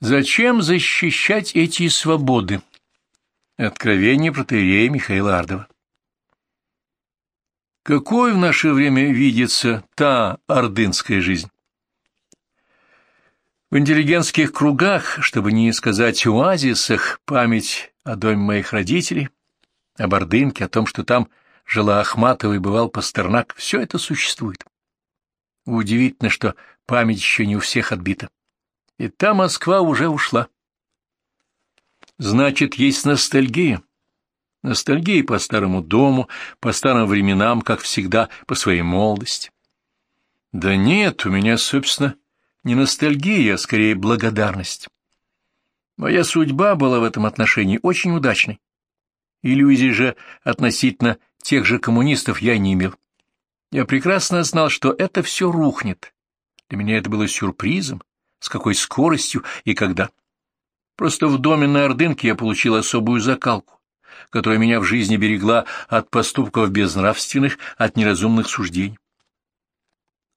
Зачем защищать эти свободы? Откровение протеерея Михаила Ардова. Какой в наше время видится та ордынская жизнь? В интеллигентских кругах, чтобы не сказать оазисах, память о доме моих родителей, об Ордынке, о том, что там жила Ахматова и бывал Пастернак, все это существует. Удивительно, что память еще не у всех отбита. И та Москва уже ушла. Значит, есть ностальгия. Ностальгия по старому дому, по старым временам, как всегда, по своей молодости. Да нет, у меня, собственно, не ностальгия, а скорее благодарность. Моя судьба была в этом отношении очень удачной. Иллюзий же относительно тех же коммунистов я не имел. Я прекрасно знал, что это все рухнет. Для меня это было сюрпризом, с какой скоростью и когда. Просто в доме на Ордынке я получил особую закалку, которая меня в жизни берегла от поступков безнравственных, от неразумных суждений.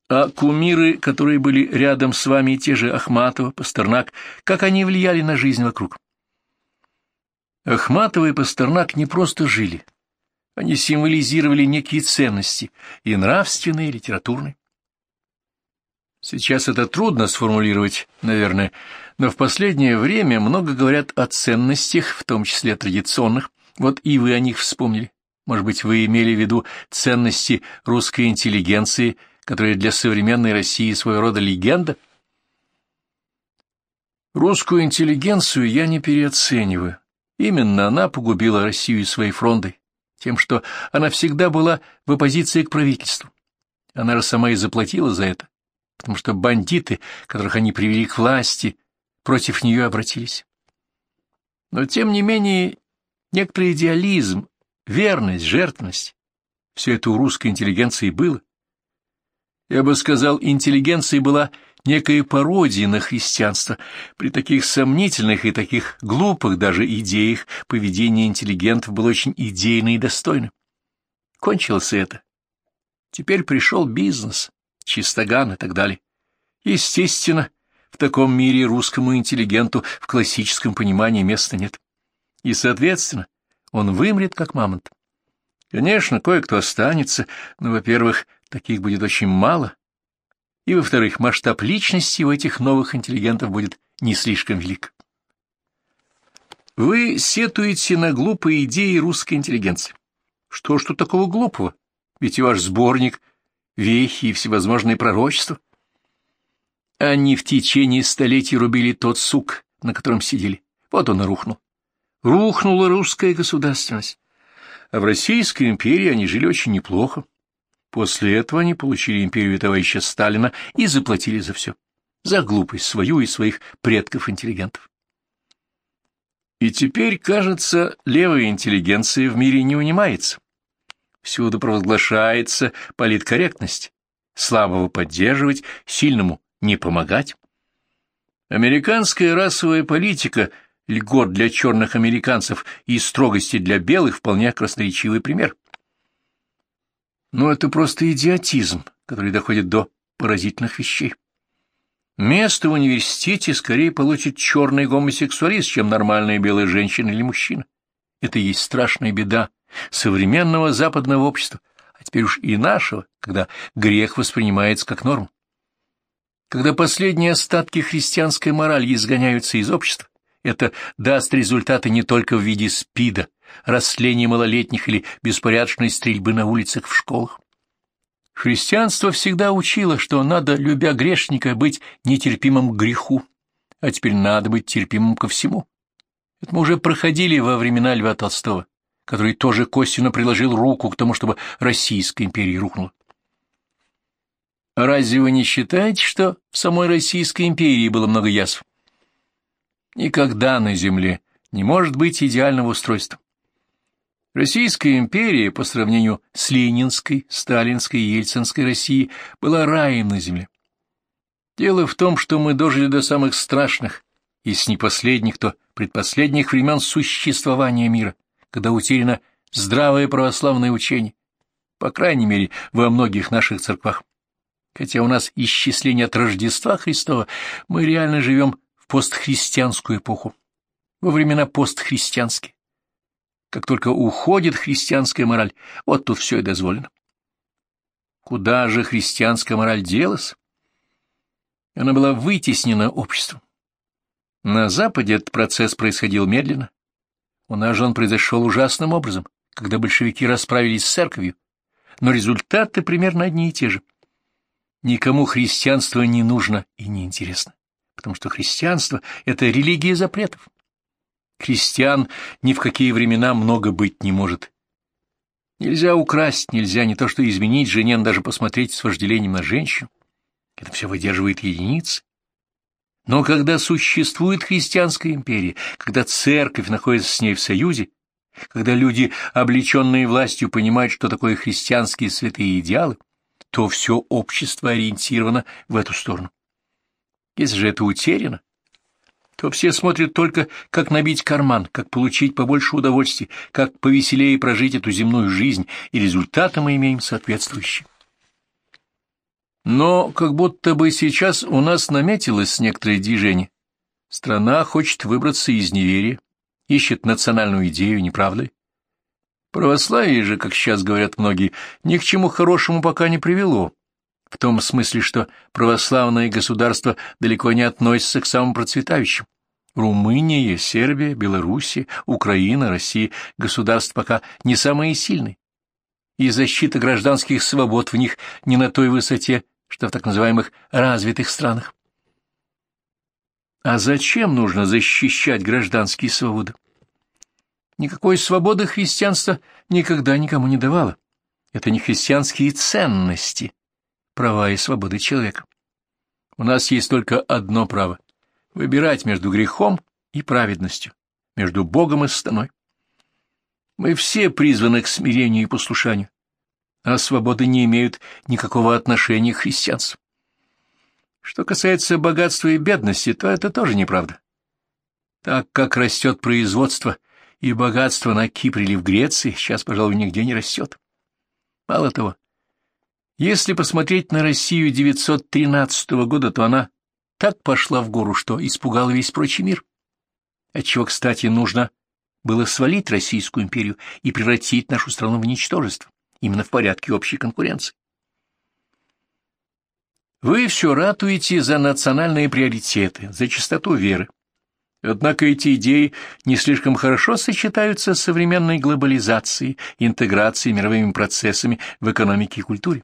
А кумиры, которые были рядом с вами, те же Ахматова, Пастернак, как они влияли на жизнь вокруг? Ахматова и Пастернак не просто жили. Они символизировали некие ценности, и нравственные, и литературные. Сейчас это трудно сформулировать, наверное, но в последнее время много говорят о ценностях, в том числе традиционных. Вот и вы о них вспомнили. Может быть, вы имели в виду ценности русской интеллигенции, которая для современной России своего рода легенда? Русскую интеллигенцию я не переоцениваю. Именно она погубила Россию своей фронтой, тем, что она всегда была в оппозиции к правительству. Она же сама и заплатила за это потому что бандиты, которых они привели к власти, против нее обратились. Но, тем не менее, некоторый идеализм, верность, жертвность — все это у русской интеллигенции было. Я бы сказал, интеллигенция была некая пародия на христианство. При таких сомнительных и таких глупых даже идеях поведение интеллигентов было очень идейно и достойно. Кончилось это. Теперь пришел бизнес, чистоган и так далее. Естественно, в таком мире русскому интеллигенту в классическом понимании места нет. И, соответственно, он вымрет, как мамонт. Конечно, кое-кто останется, но, во-первых, таких будет очень мало, и, во-вторых, масштаб личности у этих новых интеллигентов будет не слишком велик. Вы сетуете на глупые идеи русской интеллигенции. Что ж тут такого глупого? Ведь и ваш сборник — вехи и всевозможные пророчества. Они в течение столетий рубили тот сук, на котором сидели. Вот он и рухнул. Рухнула русская государственность. А в Российской империи они жили очень неплохо. После этого они получили империю товарища Сталина и заплатили за все. За глупость свою и своих предков-интеллигентов. И теперь, кажется, левая интеллигенция в мире не унимается. Всюду провозглашается политкорректность. Слабого поддерживать, сильному не помогать. Американская расовая политика льгот для черных американцев и строгости для белых вполне красноречивый пример. Но это просто идиотизм, который доходит до поразительных вещей. Место в университете скорее получит черный гомосексуалист, чем нормальная белая женщина или мужчина. Это и есть страшная беда современного западного общества, а теперь уж и нашего, когда грех воспринимается как норму. Когда последние остатки христианской морали изгоняются из общества, это даст результаты не только в виде спида, растления малолетних или беспорядочной стрельбы на улицах в школах. Христианство всегда учило, что надо, любя грешника, быть нетерпимым к греху, а теперь надо быть терпимым ко всему. Это мы уже проходили во времена Льва Толстого который тоже косвенно приложил руку к тому, чтобы Российская империя рухнула. Разве вы не считаете, что в самой Российской империи было много язв? Никогда на Земле не может быть идеального устройства. Российская империя по сравнению с Ленинской, Сталинской и Ельцинской Россией была раем на земле. Дело в том, что мы дожили до самых страшных, если не последних, то предпоследних времен существования мира когда утеряно здравое православное учение, по крайней мере, во многих наших церквах. Хотя у нас исчисление от Рождества Христова, мы реально живем в постхристианскую эпоху, во времена постхристианские. Как только уходит христианская мораль, вот тут все и дозволено. Куда же христианская мораль делась? Она была вытеснена обществом. На Западе этот процесс происходил медленно. У нас же он произошел ужасным образом, когда большевики расправились с церковью, но результаты примерно одни и те же. Никому христианство не нужно и не интересно, потому что христианство — это религия запретов. Христиан ни в какие времена много быть не может. Нельзя украсть, нельзя не то что изменить жене, даже посмотреть с вожделением на женщину. Это все выдерживает единицы. Но когда существует христианская империя, когда церковь находится с ней в союзе, когда люди, облеченные властью, понимают, что такое христианские святые идеалы, то все общество ориентировано в эту сторону. Если же это утеряно, то все смотрят только, как набить карман, как получить побольше удовольствия, как повеселее прожить эту земную жизнь, и результаты мы имеем соответствующие. Но как будто бы сейчас у нас наметилось некоторое движение. Страна хочет выбраться из неверия, ищет национальную идею, не правда ли? Православие же, как сейчас говорят многие, ни к чему хорошему пока не привело, в том смысле, что православное государство далеко не относится к самым процветающим. Румыния, Сербия, Белоруссия, Украина, Россия — государства пока не самые сильные, и защита гражданских свобод в них не на той высоте, что в так называемых развитых странах. А зачем нужно защищать гражданские свободы? Никакой свободы христианство никогда никому не давало. Это не христианские ценности, права и свободы человека. У нас есть только одно право — выбирать между грехом и праведностью, между Богом и сатаной. Мы все призваны к смирению и послушанию, а свободы не имеют никакого отношения к христианству. Что касается богатства и бедности, то это тоже неправда. Так как растет производство и богатство на Кипре или в Греции, сейчас, пожалуй, нигде не растет. Мало того, если посмотреть на Россию 913 года, то она так пошла в гору, что испугала весь прочий мир. Отчего, кстати, нужно было свалить Российскую империю и превратить нашу страну в ничтожество именно в порядке общей конкуренции. Вы все ратуете за национальные приоритеты, за чистоту веры. Однако эти идеи не слишком хорошо сочетаются с современной глобализацией, интеграцией мировыми процессами в экономике и культуре.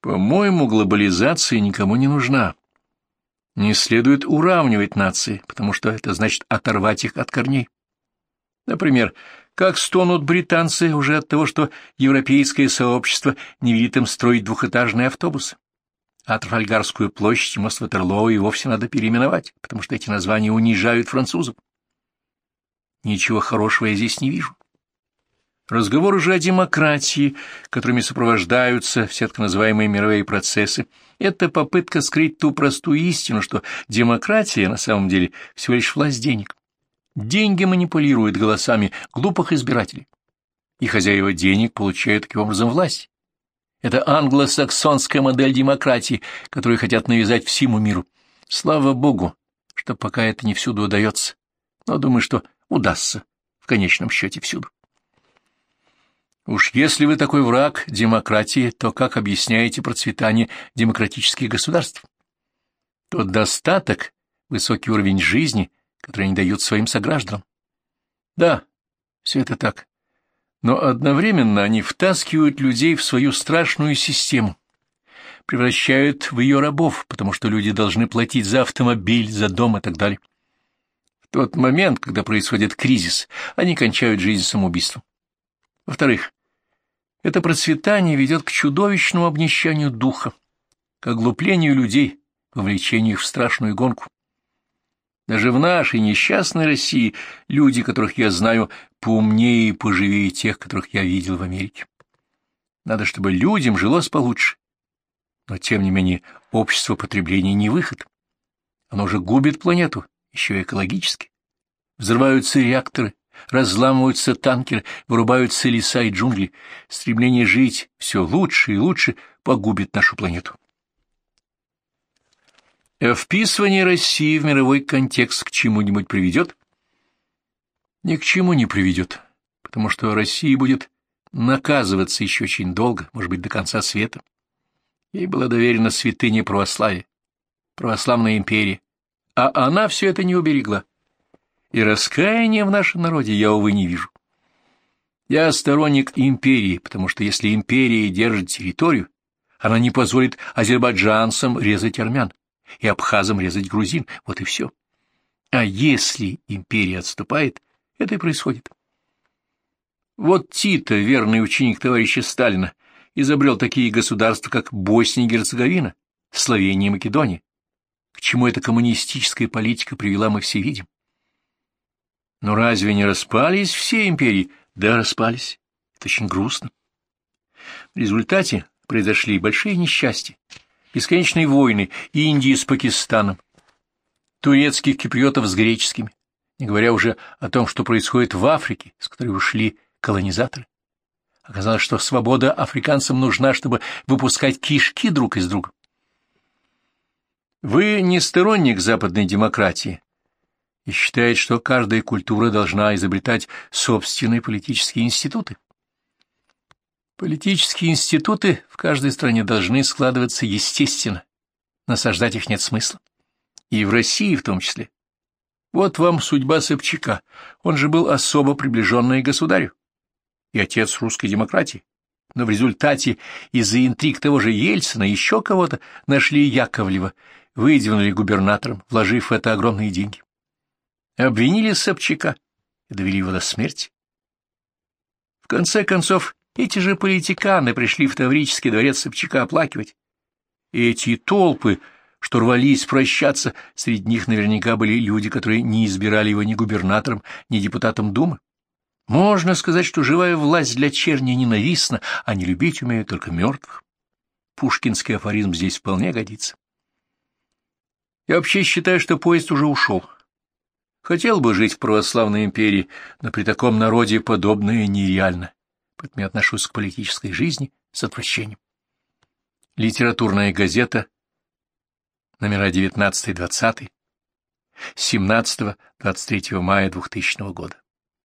По-моему, глобализация никому не нужна. Не следует уравнивать нации, потому что это значит оторвать их от корней. Например, как стонут британцы уже от того, что европейское сообщество не велит им строить двухэтажные автобусы. А Трафальгарскую площадь и мост Ватерлоу и вовсе надо переименовать, потому что эти названия унижают французов. Ничего хорошего я здесь не вижу. Разговоры же о демократии, которыми сопровождаются все так называемые мировые процессы, это попытка скрыть ту простую истину, что демократия на самом деле всего лишь власть денег. Деньги манипулируют голосами глупых избирателей, и хозяева денег получают таким образом власть. Это англосаксонская модель демократии, которую хотят навязать всему миру. Слава богу, что пока это не всюду удается, но думаю, что удастся в конечном счете всюду. Уж если вы такой враг демократии, то как объясняете процветание демократических государств? Тот достаток, высокий уровень жизни, которые они дают своим согражданам. Да, все это так. Но одновременно они втаскивают людей в свою страшную систему, превращают в ее рабов, потому что люди должны платить за автомобиль, за дом и так далее. В тот момент, когда происходит кризис, они кончают жизнь самоубийством. Во-вторых, это процветание ведет к чудовищному обнищанию духа, к оглуплению людей, вовлечению их в страшную гонку. Даже в нашей несчастной России люди, которых я знаю, поумнее и поживее тех, которых я видел в Америке. Надо, чтобы людям жилось получше. Но, тем не менее, общество потребления не выход. Оно же губит планету, еще и экологически. Взрываются реакторы, разламываются танкеры, вырубаются леса и джунгли. Стремление жить все лучше и лучше погубит нашу планету. Вписывание России в мировой контекст к чему-нибудь приведет? Ни к чему не приведет, потому что Россия будет наказываться еще очень долго, может быть, до конца света. Ей была доверена святыня православия, православная империя, а она все это не уберегла. И раскаяния в нашем народе я, увы, не вижу. Я сторонник империи, потому что если империя держит территорию, она не позволит азербайджанцам резать армян и абхазам резать грузин, вот и все. А если империя отступает, это и происходит. Вот Тита, верный ученик товарища Сталина, изобрел такие государства, как Босния и Герцеговина, Словения и Македония. К чему эта коммунистическая политика привела, мы все видим. Но разве не распались все империи? Да, распались. Это очень грустно. В результате произошли большие несчастья, бесконечные войны Индии с Пакистаном, турецких киприотов с греческими, не говоря уже о том, что происходит в Африке, с которой ушли колонизаторы. Оказалось, что свобода африканцам нужна, чтобы выпускать кишки друг из друга. Вы не сторонник западной демократии, и считает, что каждая культура должна изобретать собственные политические институты. Политические институты в каждой стране должны складываться естественно, насаждать их нет смысла. И в России в том числе. Вот вам судьба Собчака, он же был особо приближенный к государю и отец русской демократии. Но в результате из-за интриг того же Ельцина еще кого-то нашли Яковлева, выдвинули губернатором, вложив в это огромные деньги обвинили Собчака и довели его до смерти. В конце концов, эти же политиканы пришли в Таврический дворец Собчака оплакивать. Эти толпы, что рвались прощаться, среди них наверняка были люди, которые не избирали его ни губернатором, ни депутатом Думы. Можно сказать, что живая власть для черни ненавистна, а не любить умеют только мертвых. Пушкинский афоризм здесь вполне годится. Я вообще считаю, что поезд уже ушел. Хотел бы жить в православной империи, но при таком народе подобное нереально. Поэтому я отношусь к политической жизни с отвращением. Литературная газета, номера 19-20, 17-23 мая 2000 года.